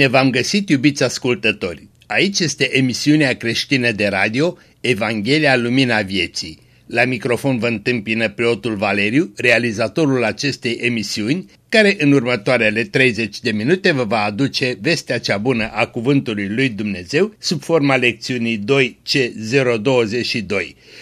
Bine v-am găsit, iubiți ascultători! Aici este emisiunea creștină de radio Evanghelia Lumina Vieții. La microfon vă întâmpină preotul Valeriu, realizatorul acestei emisiuni, care în următoarele 30 de minute vă va aduce vestea cea bună a Cuvântului Lui Dumnezeu sub forma lecțiunii 2C022.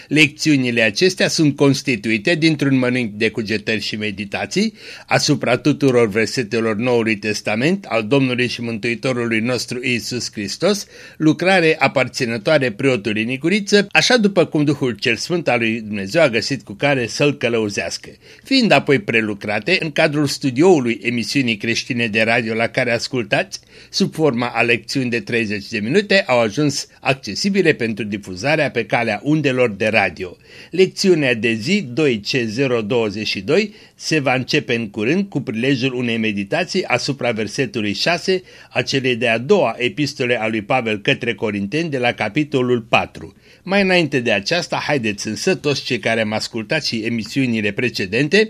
Lecțiunile acestea sunt constituite dintr-un mănânc de cugetări și meditații asupra tuturor versetelor Noului Testament al Domnului și Mântuitorului nostru Isus Hristos, lucrare aparținătoare preotului Nicuriță, așa după cum Duhul cel Sfânt al lui Dumnezeu a găsit cu care să-l călăuzească, fiind apoi prelucrate în cadrul studiului studioului emisiunii creștine de radio la care ascultați, sub forma a lecțiuni de 30 de minute, au ajuns accesibile pentru difuzarea pe calea undelor de radio. Lecțiunea de zi 2C022 se va începe în curând cu prilejul unei meditații asupra versetului 6 a celei de-a doua epistole a lui Pavel către Corinteni de la capitolul 4. Mai înainte de aceasta, haideți însă toți cei care am ascultat și emisiunile precedente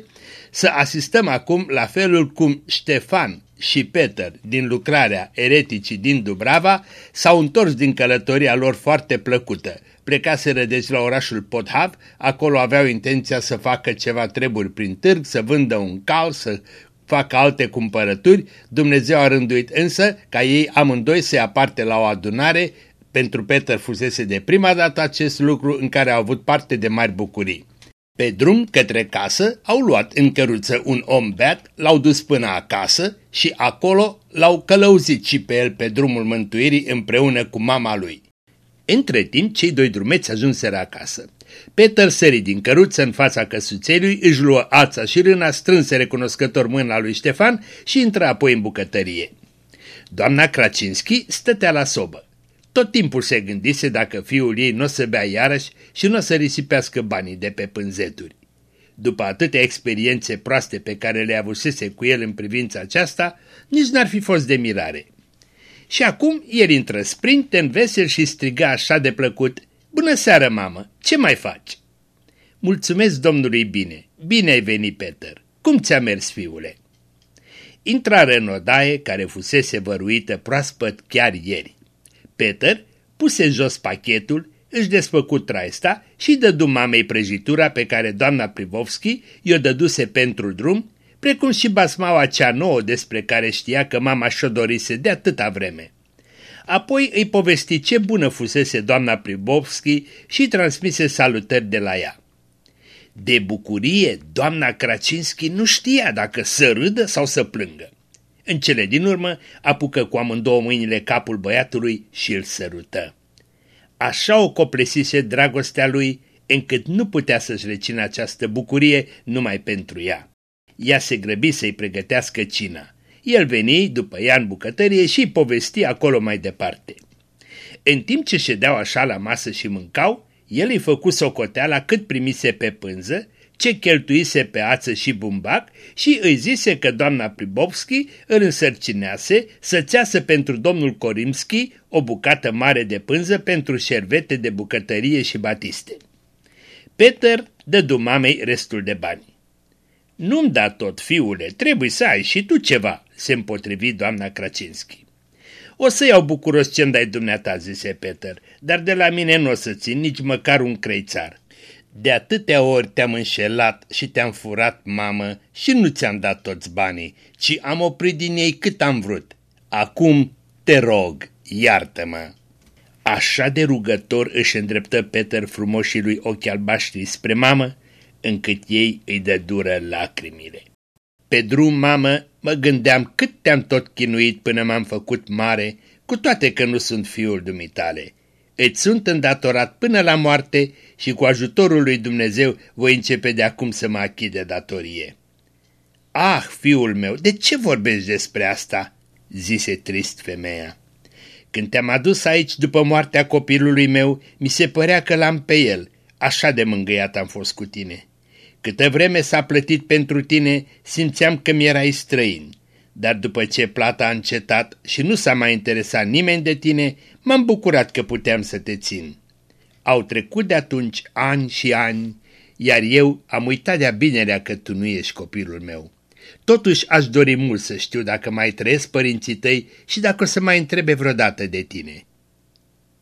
să asistăm acum la felul cum Ștefan și Peter din lucrarea Ereticii din Dubrava s-au întors din călătoria lor foarte plăcută. Plecaseră deci la orașul Podhav, acolo aveau intenția să facă ceva treburi prin târg, să vândă un cal, să facă alte cumpărături, Dumnezeu a rânduit însă ca ei amândoi să ia parte la o adunare, pentru Peter fusese de prima dată acest lucru în care au avut parte de mari bucurii. Pe drum către casă au luat în căruță un om beat, l-au dus până acasă și acolo l-au călăuzit și pe el pe drumul mântuirii împreună cu mama lui. Între timp, cei doi drumeți ajunseră acasă. Peter sări din căruță în fața căsuțelui, își luă ața și râna, strânse recunoscător mâna lui Ștefan și intră apoi în bucătărie. Doamna Kracinski stătea la sobă. Tot timpul se gândise dacă fiul ei nu o să bea iarăși și nu o să risipească banii de pe pânzeturi. După atâtea experiențe proaste pe care le avusese cu el în privința aceasta, nici n-ar fi fost de mirare. Și acum el intră în vesel și striga așa de plăcut, Bună seară, mamă! Ce mai faci?" Mulțumesc Domnului bine! Bine ai venit, Peter! Cum ți-a mers, fiule?" Intrară în odaie care fusese văruită proaspăt chiar ieri. Peter puse jos pachetul, își desfăcut traista și dădu mamei prăjitura pe care doamna Privovski i-o dăduse pentru drum, precum și basmaua cea nouă despre care știa că mama și-o dorise de atâta vreme. Apoi îi povesti ce bună fusese doamna Pribovski și transmise salutări de la ea. De bucurie, doamna Kracinski nu știa dacă să râdă sau să plângă. În cele din urmă apucă cu amândouă mâinile capul băiatului și îl sărută. Așa o coplesise dragostea lui, încât nu putea să-și rețină această bucurie numai pentru ea. Ea se grăbi să-i pregătească cina. El veni după ea în bucătărie și povesti acolo mai departe. În timp ce ședeau așa la masă și mâncau, el îi făcu socoteala cât primise pe pânză ce cheltuise pe ață și bumbac și îi zise că doamna Pribovski îl însărcinease să țeasă pentru domnul Korimski o bucată mare de pânză pentru șervete de bucătărie și batiste. Peter dădu mamei restul de bani. Nu-mi da tot, fiule, trebuie să ai și tu ceva, se împotrivi doamna Kracinski. O să iau bucuros ce-mi dai dumneata, zise Peter, dar de la mine nu o să țin nici măcar un creițar. De atâtea ori te-am înșelat și te-am furat, mamă, și nu ți-am dat toți banii, ci am oprit din ei cât am vrut. Acum te rog, iartă-mă. Așa de rugător își îndreptă Peter frumoșii lui ochi albaștri spre mamă, încât ei îi dă dură lacrimile. Pe drum, mamă, mă gândeam cât te-am tot chinuit până m-am făcut mare, cu toate că nu sunt fiul dumitale îți sunt îndatorat până la moarte și cu ajutorul lui Dumnezeu voi începe de acum să mă achid de datorie. Ah, fiul meu, de ce vorbești despre asta?" zise trist femeia. Când te-am adus aici după moartea copilului meu, mi se părea că l-am pe el, așa de mângâiat am fost cu tine. Câtă vreme s-a plătit pentru tine, simțeam că mi-erai străin dar după ce plata a încetat și nu s-a mai interesat nimeni de tine, m-am bucurat că puteam să te țin. Au trecut de atunci ani și ani, iar eu am uitat de-a binelea că tu nu ești copilul meu. Totuși aș dori mult să știu dacă mai trăiesc părinții tăi și dacă o să mai întrebe vreodată de tine.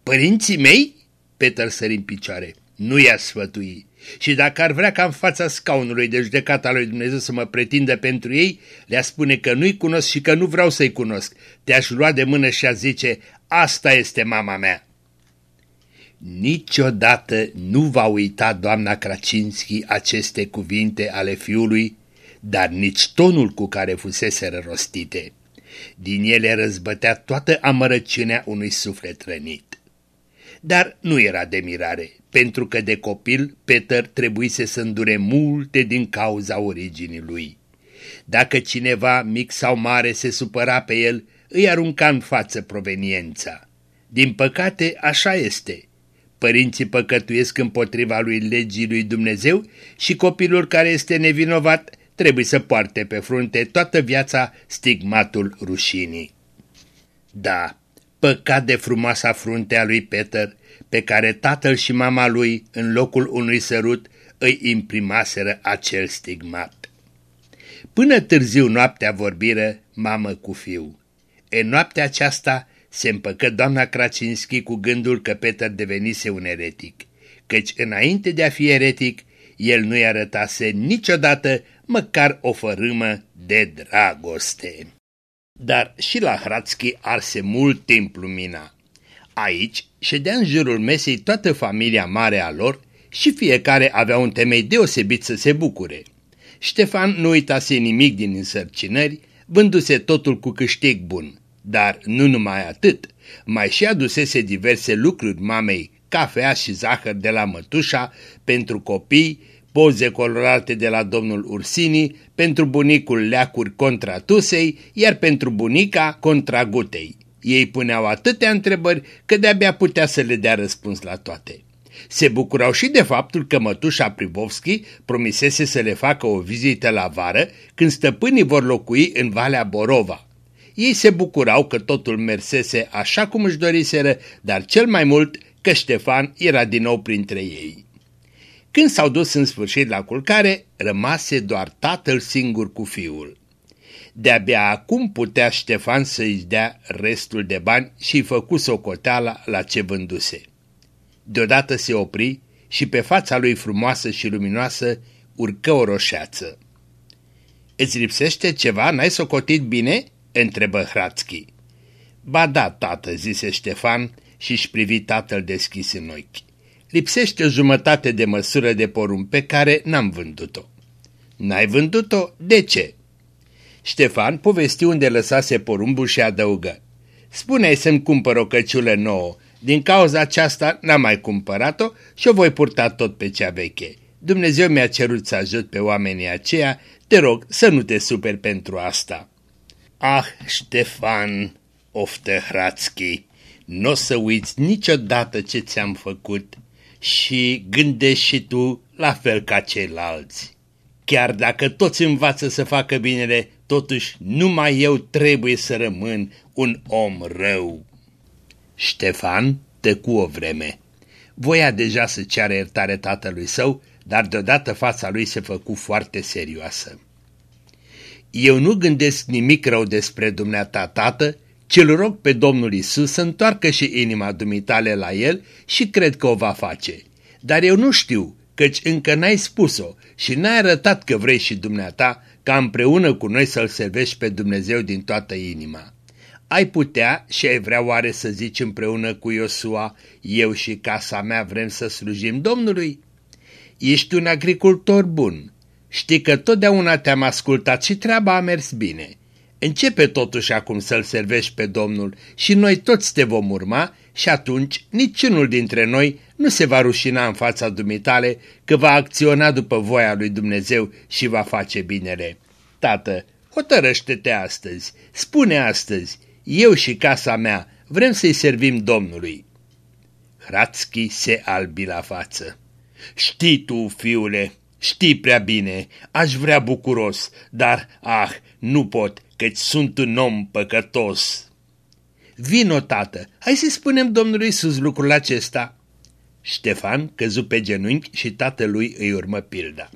Părinții mei? Peter sări în picioare. Nu i-a sfătui. Și dacă ar vrea ca în fața scaunului de judecata lui Dumnezeu să mă pretindă pentru ei, le-a spune că nu-i cunosc și că nu vreau să-i cunosc. Te-aș lua de mână și a zice, asta este mama mea. Niciodată nu va uita doamna Kracinski aceste cuvinte ale fiului, dar nici tonul cu care fusese rostite. Din ele răzbătea toată amărăciunea unui suflet rănit. Dar nu era de mirare, pentru că de copil Peter trebuise să îndure multe din cauza originii lui. Dacă cineva, mic sau mare, se supăra pe el, îi arunca în față proveniența. Din păcate, așa este. Părinții păcătuiesc împotriva lui legii lui Dumnezeu și copilul care este nevinovat trebuie să poarte pe frunte toată viața stigmatul rușinii. Da, păcat de frumoasa frunte a lui Peter, pe care tatăl și mama lui, în locul unui sărut, îi imprimaseră acel stigmat. Până târziu noaptea vorbiră mamă cu fiu. În noaptea aceasta se împăcă doamna Kracinski cu gândul că Peter devenise un eretic, căci înainte de a fi eretic, el nu-i arătase niciodată măcar o fărâmă de dragoste. Dar și la Hratski arse mult timp lumina. Aici ședea în jurul mesei toată familia mare a lor și fiecare avea un temei deosebit să se bucure. Ștefan nu uitase nimic din însărcinări, vându-se totul cu câștig bun, dar nu numai atât, mai și adusese diverse lucruri mamei, cafea și zahăr de la mătușa, pentru copii, poze colorate de la domnul Ursini, pentru bunicul leacuri contra tusei, iar pentru bunica contra gutei. Ei puneau atâtea întrebări că de-abia putea să le dea răspuns la toate. Se bucurau și de faptul că mătușa Pribovski promisese să le facă o vizită la vară când stăpânii vor locui în Valea Borova. Ei se bucurau că totul mersese așa cum își doriseră, dar cel mai mult că Ștefan era din nou printre ei. Când s-au dus în sfârșit la culcare, rămase doar tatăl singur cu fiul. De-abia acum putea Ștefan să-i dea restul de bani și-i făcu socoteala la ce vânduse. Deodată se opri și pe fața lui frumoasă și luminoasă urcă o roșeață. Îți lipsește ceva? N-ai socotit bine?" întrebă Hrațchi. Ba da, tată," zise Ștefan și-și privi tatăl deschis în ochi. Lipsește o jumătate de măsură de porumb pe care n-am vândut-o. N-ai vândut-o? De ce? Ștefan povesti unde lăsase porumbul și adăugă. Spune-i să-mi cumpăr o căciulă nouă. Din cauza aceasta n-am mai cumpărat-o și o voi purta tot pe cea veche. Dumnezeu mi-a cerut să ajut pe oamenii aceia, te rog să nu te superi pentru asta. Ah, Ștefan, oftă Hrațchi, nu o să uiți niciodată ce ți-am făcut și gândești și tu la fel ca ceilalți. Chiar dacă toți învață să facă binele, totuși numai eu trebuie să rămân un om rău. Ștefan tăcu o vreme. Voia deja să ceară iertare tatălui său, dar deodată fața lui se făcu foarte serioasă. Eu nu gândesc nimic rău despre dumneata, tată, ci-l rog pe Domnul Isus să întoarcă și inima dumitale la el și cred că o va face. Dar eu nu știu, căci încă n-ai spus-o și n-ai arătat că vrei și dumneata ca împreună cu noi să-L servești pe Dumnezeu din toată inima. Ai putea și ai vrea oare să zici împreună cu Iosua, eu și casa mea vrem să slujim Domnului? Ești un agricultor bun. Știi că totdeauna te-am ascultat și treaba a mers bine. Începe totuși acum să-L servești pe Domnul și noi toți te vom urma și atunci niciunul dintre noi nu se va rușina în fața dumitale că va acționa după voia lui Dumnezeu și va face binele. Tată, hotărăște-te astăzi, spune astăzi, eu și casa mea vrem să-i servim Domnului. Hrațchi se albi la față. Știi tu, fiule, știi prea bine, aș vrea bucuros, dar, ah, nu pot, căci sunt un om păcătos. Vino, tată, hai să spunem Domnului Iisus lucrul acesta. Ștefan căzu pe genunchi și tatălui îi urmă pilda.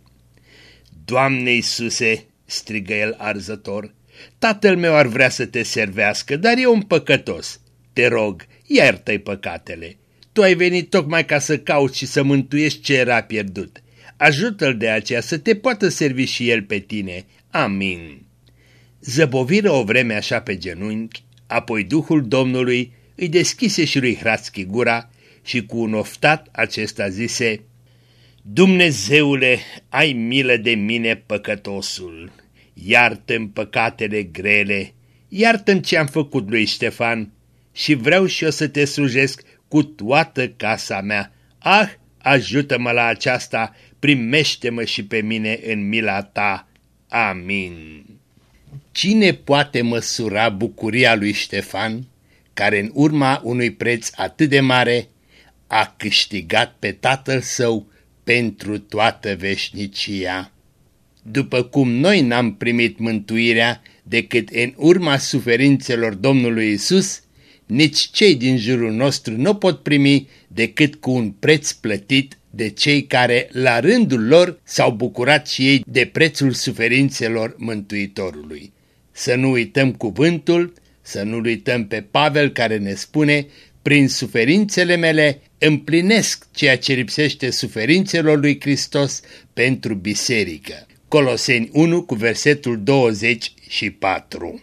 Doamne Iisuse, strigă el arzător. Tatăl meu ar vrea să te servească, dar e un păcătos. Te rog, iartă-i păcatele. Tu ai venit tocmai ca să cauți și să mântuiești ce era pierdut. Ajută-l de aceea să te poată servi și el pe tine. Amin. Zăboviră o vreme așa pe genunchi, apoi Duhul Domnului îi deschise și lui Hrațchi gura și cu un oftat acesta zise, Dumnezeule, ai milă de mine păcătosul, iartă-mi păcatele grele, iartă-mi ce am făcut lui Ștefan și vreau și eu să te slujesc cu toată casa mea. Ah, ajută-mă la aceasta, primește-mă și pe mine în mila ta. Amin. Cine poate măsura bucuria lui Ștefan, care în urma unui preț atât de mare a câștigat pe tatăl său pentru toată veșnicia? După cum noi n-am primit mântuirea decât în urma suferințelor Domnului Isus, nici cei din jurul nostru nu pot primi decât cu un preț plătit de cei care, la rândul lor, s-au bucurat și ei de prețul suferințelor Mântuitorului. Să nu uităm cuvântul, să nu uităm pe Pavel care ne spune, prin suferințele mele împlinesc ceea ce lipsește suferințelor lui Hristos pentru biserică. Coloseni 1 cu versetul 24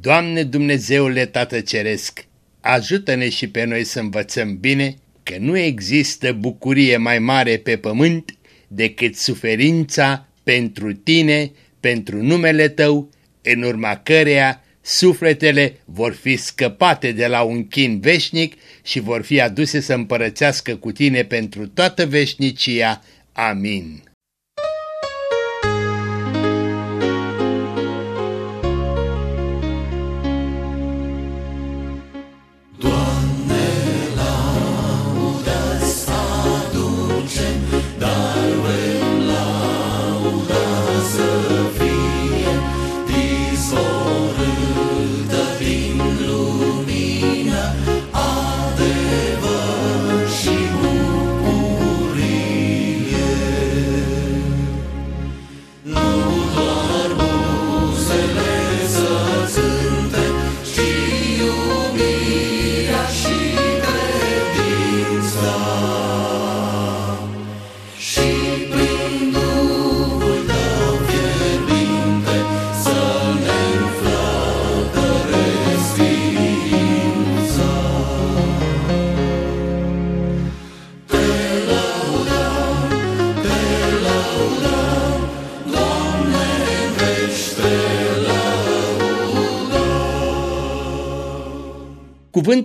Doamne Dumnezeule Tată Ceresc, ajută-ne și pe noi să învățăm bine că nu există bucurie mai mare pe pământ decât suferința pentru tine, pentru numele tău, în urma căreia sufletele vor fi scăpate de la un chin veșnic și vor fi aduse să împărățească cu tine pentru toată veșnicia. Amin.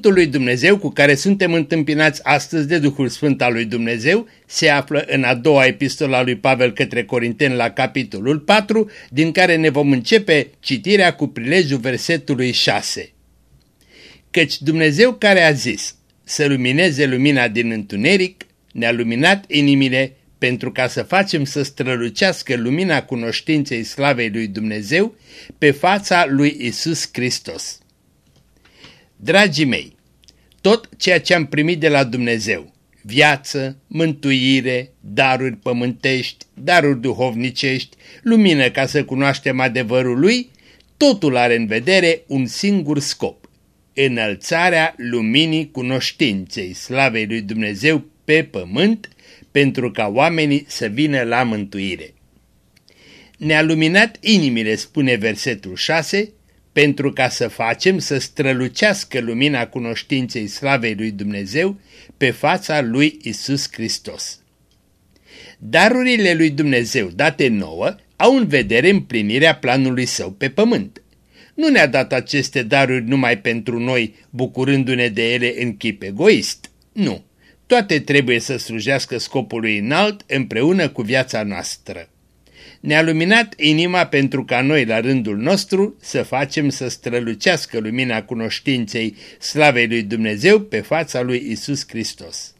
Cuvântul lui Dumnezeu cu care suntem întâmpinați astăzi de Duhul Sfânt al lui Dumnezeu se află în a doua epistola lui Pavel către Corinteni la capitolul 4, din care ne vom începe citirea cu prilejul versetului 6. Căci Dumnezeu care a zis să lumineze lumina din întuneric, ne-a luminat inimile pentru ca să facem să strălucească lumina cunoștinței slavei lui Dumnezeu pe fața lui Isus Hristos. Dragii mei, tot ceea ce am primit de la Dumnezeu, viață, mântuire, daruri pământești, daruri duhovnicești, lumină ca să cunoaștem adevărul lui, totul are în vedere un singur scop, înălțarea luminii cunoștinței slavei lui Dumnezeu pe pământ, pentru ca oamenii să vină la mântuire. Ne-a luminat inimile, spune versetul 6, pentru ca să facem să strălucească lumina cunoștinței slavei lui Dumnezeu pe fața lui Isus Hristos. Darurile lui Dumnezeu date nouă au în vedere împlinirea planului său pe pământ. Nu ne-a dat aceste daruri numai pentru noi, bucurându-ne de ele în chip egoist. Nu, toate trebuie să slujească scopului înalt împreună cu viața noastră ne-a luminat inima pentru ca noi, la rândul nostru, să facem să strălucească lumina cunoștinței slavei lui Dumnezeu pe fața lui Isus Hristos.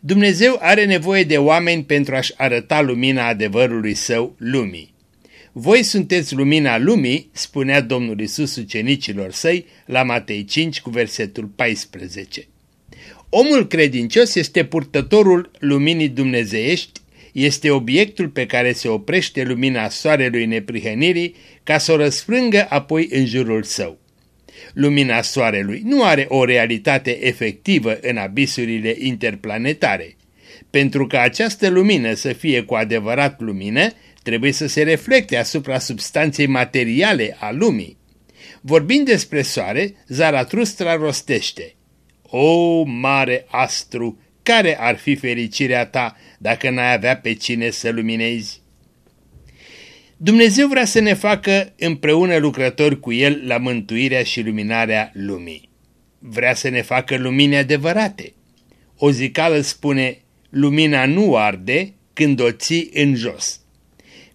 Dumnezeu are nevoie de oameni pentru a-și arăta lumina adevărului său lumii. Voi sunteți lumina lumii, spunea Domnul Isus ucenicilor săi la Matei 5 cu versetul 14. Omul credincios este purtătorul luminii dumnezeiești este obiectul pe care se oprește lumina soarelui neprihănirii ca să o răsfrângă apoi în jurul său. Lumina soarelui nu are o realitate efectivă în abisurile interplanetare. Pentru ca această lumină să fie cu adevărat lumină, trebuie să se reflecte asupra substanței materiale a lumii. Vorbind despre soare, Zaratustra rostește, O, mare astru, care ar fi fericirea ta dacă n-ai avea pe cine să luminezi? Dumnezeu vrea să ne facă împreună lucrători cu El la mântuirea și luminarea lumii. Vrea să ne facă lumini adevărate. O zicală spune, lumina nu arde când o ții în jos.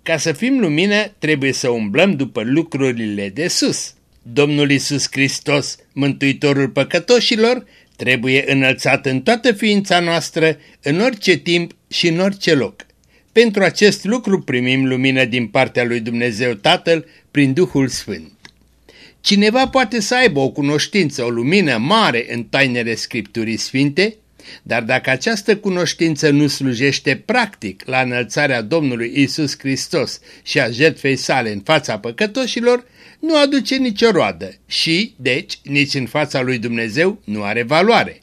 Ca să fim lumină, trebuie să umblăm după lucrurile de sus. Domnul Isus Hristos, Mântuitorul păcătoșilor, trebuie înălțat în toată ființa noastră, în orice timp și în orice loc. Pentru acest lucru primim lumină din partea lui Dumnezeu Tatăl prin Duhul Sfânt. Cineva poate să aibă o cunoștință, o lumină mare în tainele Scripturii Sfinte, dar dacă această cunoștință nu slujește practic la înălțarea Domnului Isus Hristos și a jertfei sale în fața păcătoșilor, nu aduce nicio roadă și, deci, nici în fața lui Dumnezeu nu are valoare.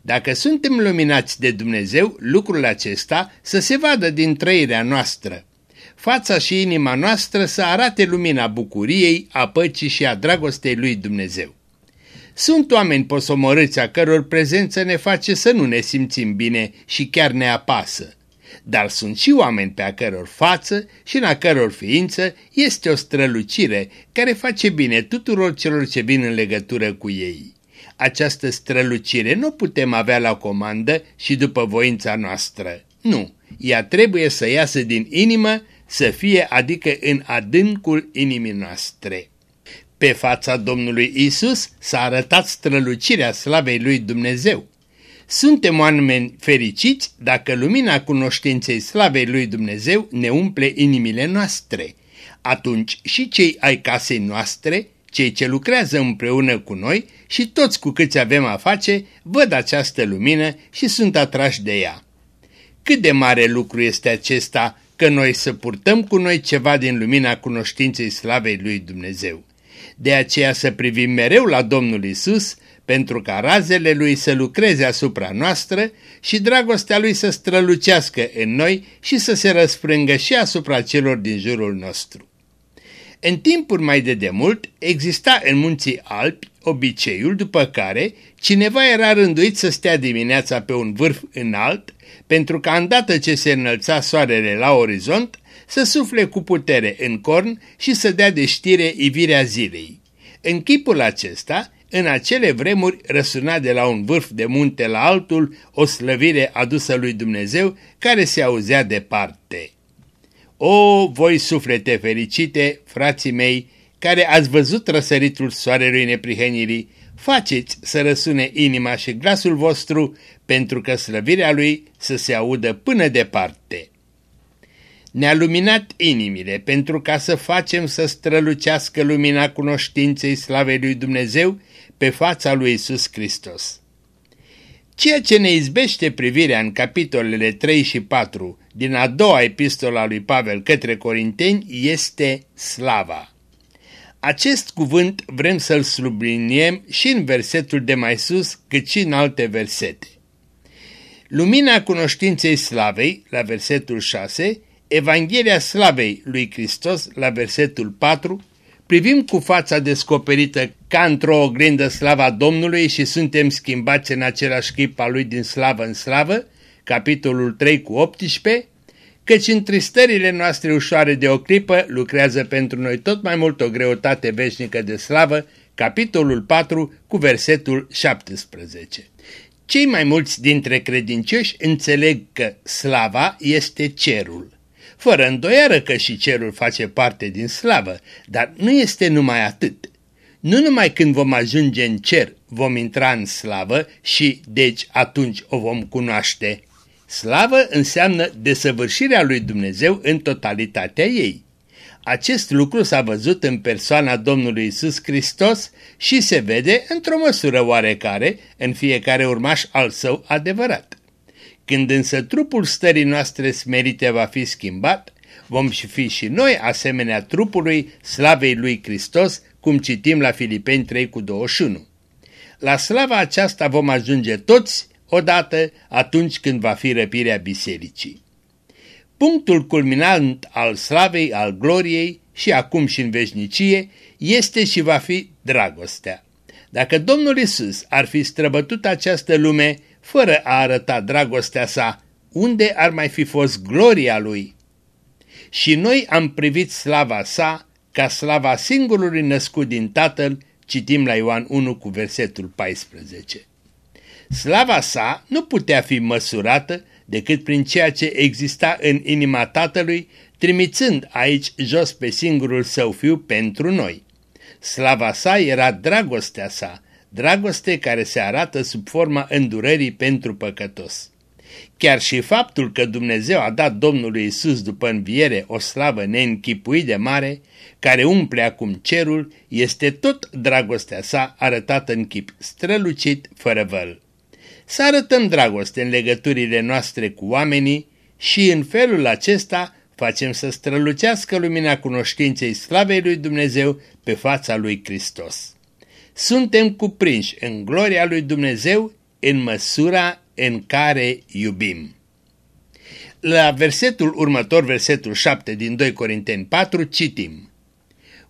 Dacă suntem luminați de Dumnezeu, lucrul acesta să se vadă din trăirea noastră. Fața și inima noastră să arate lumina bucuriei, a păcii și a dragostei lui Dumnezeu. Sunt oameni posomorâți a căror prezență ne face să nu ne simțim bine și chiar ne apasă. Dar sunt și oameni pe a căror față și în a căror ființă este o strălucire care face bine tuturor celor ce vin în legătură cu ei. Această strălucire nu putem avea la comandă și după voința noastră. Nu, ea trebuie să iasă din inimă, să fie adică în adâncul inimii noastre. Pe fața Domnului Isus s-a arătat strălucirea slavei lui Dumnezeu. Suntem oameni fericiți dacă lumina cunoștinței slavei lui Dumnezeu ne umple inimile noastre. Atunci și cei ai casei noastre, cei ce lucrează împreună cu noi și toți cu câți avem a face, văd această lumină și sunt atrași de ea. Cât de mare lucru este acesta că noi să purtăm cu noi ceva din lumina cunoștinței slavei lui Dumnezeu. De aceea să privim mereu la Domnul Isus, pentru ca razele lui să lucreze asupra noastră și dragostea lui să strălucească în noi și să se răsfrângă și asupra celor din jurul nostru. În timpuri mai de demult exista în munții Alpi obiceiul după care cineva era rânduit să stea dimineața pe un vârf înalt pentru ca îndată ce se înălța soarele la orizont să sufle cu putere în corn și să dea de știre ivirea zilei. În chipul acesta, în acele vremuri răsuna de la un vârf de munte la altul o slăvire adusă lui Dumnezeu care se auzea departe. O, voi suflete fericite, frații mei, care ați văzut răsăritul soarelui neprihănirii, faceți să răsune inima și glasul vostru pentru că slăvirea lui să se audă până departe. Ne-a luminat inimile pentru ca să facem să strălucească lumina cunoștinței slavei lui Dumnezeu pe fața lui Isus Hristos. Ceea ce ne izbește privirea în capitolele 3 și 4 din a doua epistola lui Pavel către Corinteni este slava. Acest cuvânt vrem să-l subliniem și în versetul de mai sus, cât și în alte versete. Lumina cunoștinței slavei, la versetul 6, Evanghelia slavei lui Hristos, la versetul 4, privim cu fața descoperită ca într-o oglindă slava Domnului și suntem schimbați în același chip al lui din slavă în slavă, capitolul 3 cu 18, căci în tristările noastre ușoare de o clipă lucrează pentru noi tot mai mult o greutate veșnică de slavă, capitolul 4 cu versetul 17. Cei mai mulți dintre credincioși înțeleg că slava este cerul. Fără îndoiară că și cerul face parte din slavă, dar nu este numai atât. Nu numai când vom ajunge în cer vom intra în slavă și deci atunci o vom cunoaște. Slavă înseamnă desăvârșirea lui Dumnezeu în totalitatea ei. Acest lucru s-a văzut în persoana Domnului Isus Hristos și se vede într-o măsură oarecare în fiecare urmaș al său adevărat. Când însă trupul stării noastre smerite va fi schimbat, vom fi și noi asemenea trupului slavei lui Hristos, cum citim la Filipeni 3 cu 21. La slava aceasta vom ajunge toți odată atunci când va fi răpirea bisericii. Punctul culminant al slavei, al gloriei și acum și în veșnicie este și va fi dragostea. Dacă Domnul Isus ar fi străbătut această lume fără a arăta dragostea sa, unde ar mai fi fost gloria lui? Și noi am privit slava sa ca slava singurului născut din Tatăl, citim la Ioan 1 cu versetul 14. Slava sa nu putea fi măsurată decât prin ceea ce exista în inima Tatălui, trimițând aici jos pe singurul său fiu pentru noi. Slava sa era dragostea sa, dragoste care se arată sub forma îndurării pentru păcătos. Chiar și faptul că Dumnezeu a dat Domnului Isus după înviere o slavă neînchipuit de mare, care umple acum cerul, este tot dragostea sa arătată în chip strălucit, fără văl. Să arătăm dragoste în legăturile noastre cu oamenii și în felul acesta facem să strălucească lumina cunoștinței slavei lui Dumnezeu pe fața lui Hristos. Suntem cuprinși în gloria lui Dumnezeu în măsura în care iubim. La versetul următor, versetul 7 din 2 Corinteni 4, citim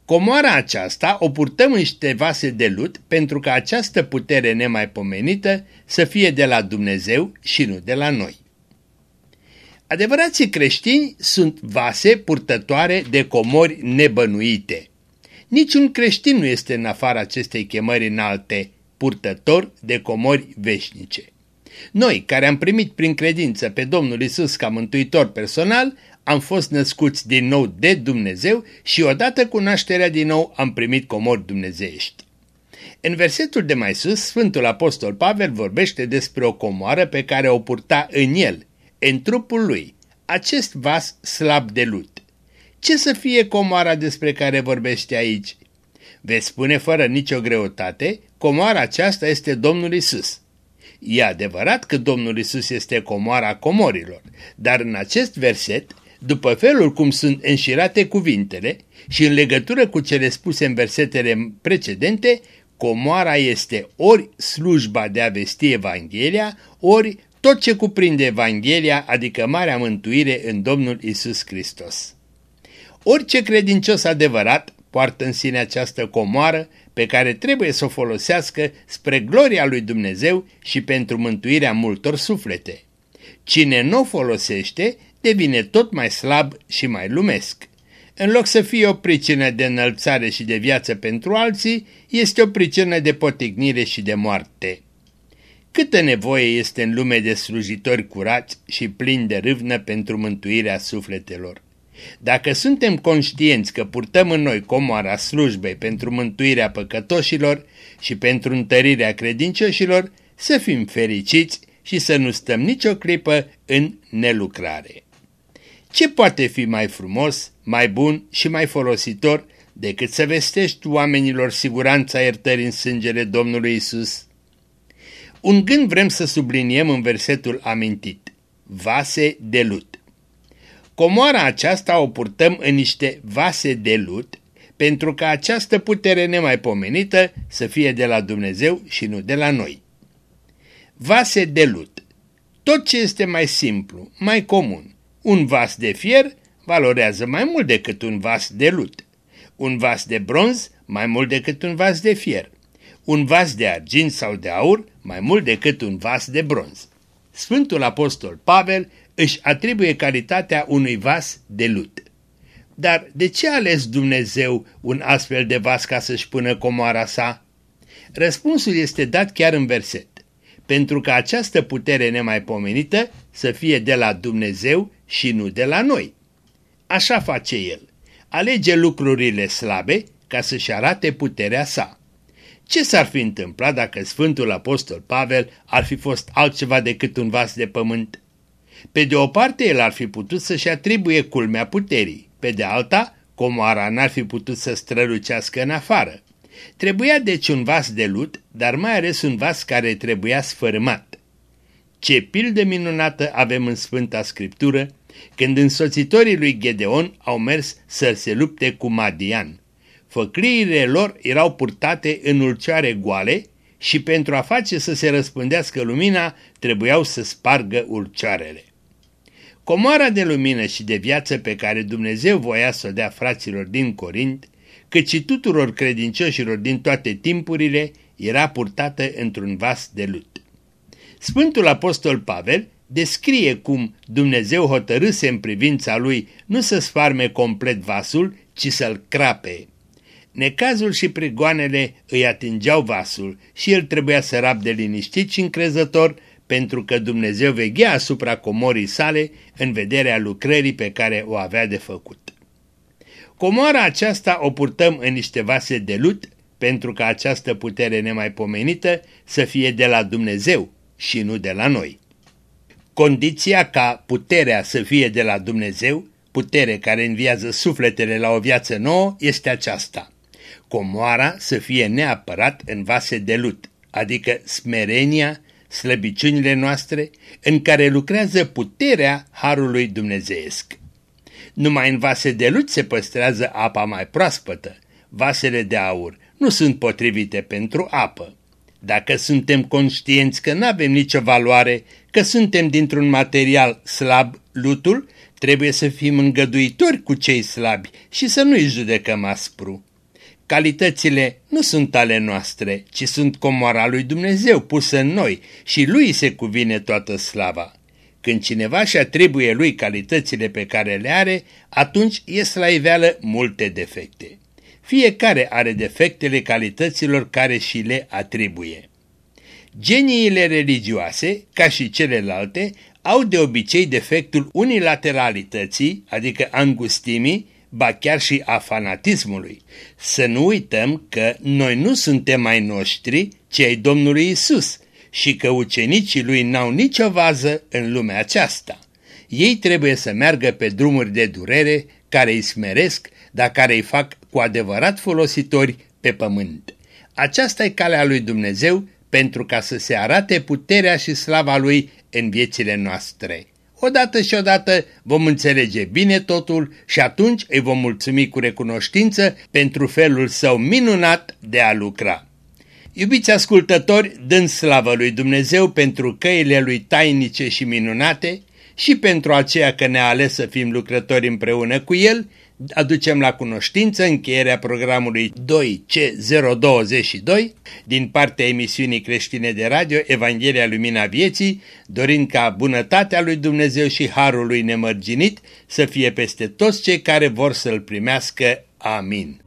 Comoara aceasta o purtăm în niște vase de lut pentru ca această putere nemaipomenită să fie de la Dumnezeu și nu de la noi. Adevărații creștini sunt vase purtătoare de comori nebănuite. Niciun creștin nu este în afara acestei chemări înalte, purtător de comori veșnice. Noi, care am primit prin credință pe Domnul Isus ca mântuitor personal, am fost născuți din nou de Dumnezeu și odată cu nașterea din nou am primit comori dumnezeiești. În versetul de mai sus, Sfântul Apostol Pavel vorbește despre o comoară pe care o purta în el, în trupul lui, acest vas slab de lut. Ce să fie comoara despre care vorbește aici? Veți spune fără nicio greutate, comoara aceasta este Domnul Isus. E adevărat că Domnul Isus este comoara comorilor, dar în acest verset, după felul cum sunt înșirate cuvintele și în legătură cu cele spuse în versetele precedente, comoara este ori slujba de a vesti Evanghelia, ori tot ce cuprinde Evanghelia, adică Marea Mântuire în Domnul Isus Hristos. Orice credincios adevărat poartă în sine această comoară pe care trebuie să o folosească spre gloria lui Dumnezeu și pentru mântuirea multor suflete. Cine nu o folosește devine tot mai slab și mai lumesc. În loc să fie o pricină de înălțare și de viață pentru alții, este o pricină de potignire și de moarte. Câtă nevoie este în lume de slujitori curați și plini de râvnă pentru mântuirea sufletelor. Dacă suntem conștienți că purtăm în noi comoara slujbei pentru mântuirea păcătoșilor și pentru întărirea credincioșilor, să fim fericiți și să nu stăm nicio clipă în nelucrare. Ce poate fi mai frumos, mai bun și mai folositor decât să vestești oamenilor siguranța iertării în sângele Domnului Isus? Un gând vrem să subliniem în versetul amintit. Vase de lut. Comoara aceasta o purtăm în niște vase de lut, pentru ca această putere nemaipomenită să fie de la Dumnezeu și nu de la noi. Vase de lut. Tot ce este mai simplu, mai comun, un vas de fier valorează mai mult decât un vas de lut. Un vas de bronz mai mult decât un vas de fier. Un vas de argint sau de aur mai mult decât un vas de bronz. Sfântul Apostol Pavel își atribuie calitatea unui vas de lut. Dar de ce a ales Dumnezeu un astfel de vas ca să-și pună comoara sa? Răspunsul este dat chiar în verset. Pentru că această putere nemaipomenită să fie de la Dumnezeu și nu de la noi. Așa face El. Alege lucrurile slabe ca să-și arate puterea sa. Ce s-ar fi întâmplat dacă Sfântul Apostol Pavel ar fi fost altceva decât un vas de pământ? Pe de o parte, el ar fi putut să-și atribuie culmea puterii, pe de alta, comoara n-ar fi putut să strălucească în afară. Trebuia deci un vas de lut, dar mai ales un vas care trebuia sfărâmat. Ce pildă minunată avem în Sfânta Scriptură când însoțitorii lui Gedeon au mers să se lupte cu Madian. Făcliile lor erau purtate în ulcioare goale și pentru a face să se răspândească lumina trebuiau să spargă ulcioarele. Comoara de lumină și de viață pe care Dumnezeu voia să o dea fraților din Corint, cât și tuturor credincioșilor din toate timpurile, era purtată într-un vas de lut. Sfântul Apostol Pavel descrie cum Dumnezeu hotărâse în privința lui nu să sfarme complet vasul, ci să-l crape. Necazul și prigoanele îi atingeau vasul și el trebuia să rabde liniștit și încrezător pentru că Dumnezeu veghea asupra comorii sale în vederea lucrării pe care o avea de făcut. Comora aceasta o purtăm în niște vase de lut pentru ca această putere nemaipomenită să fie de la Dumnezeu și nu de la noi. Condiția ca puterea să fie de la Dumnezeu, putere care înviază sufletele la o viață nouă, este aceasta. Comoara să fie neapărat în vase de lut, adică smerenia, slăbiciunile noastre, în care lucrează puterea Harului Dumnezeesc. Numai în vase de lut se păstrează apa mai proaspătă. Vasele de aur nu sunt potrivite pentru apă. Dacă suntem conștienți că nu avem nicio valoare, că suntem dintr-un material slab, lutul, trebuie să fim îngăduitori cu cei slabi și să nu-i judecăm aspru. Calitățile nu sunt ale noastre, ci sunt comoara lui Dumnezeu pusă în noi și lui se cuvine toată slava. Când cineva și atribuie lui calitățile pe care le are, atunci ies la iveală multe defecte. Fiecare are defectele calităților care și le atribuie. Geniile religioase, ca și celelalte, au de obicei defectul unilateralității, adică angustimii, ba chiar și a fanatismului. Să nu uităm că noi nu suntem mai noștri, ci ai Domnului Isus și că ucenicii lui n-au nicio vază în lumea aceasta. Ei trebuie să meargă pe drumuri de durere care îi smeresc, dar care îi fac cu adevărat folositori pe pământ. Aceasta e calea lui Dumnezeu pentru ca să se arate puterea și slava lui în viețile noastre. Odată și odată vom înțelege bine totul și atunci îi vom mulțumi cu recunoștință pentru felul său minunat de a lucra. Iubiți ascultători, dând slavă lui Dumnezeu pentru căile lui tainice și minunate și pentru aceea că ne-a ales să fim lucrători împreună cu El, aducem la cunoștință încheierea programului 2C022 din partea emisiunii creștine de radio Evanghelia Lumina Vieții, dorind ca bunătatea lui Dumnezeu și harul lui nemărginit să fie peste toți cei care vor să-L primească. Amin.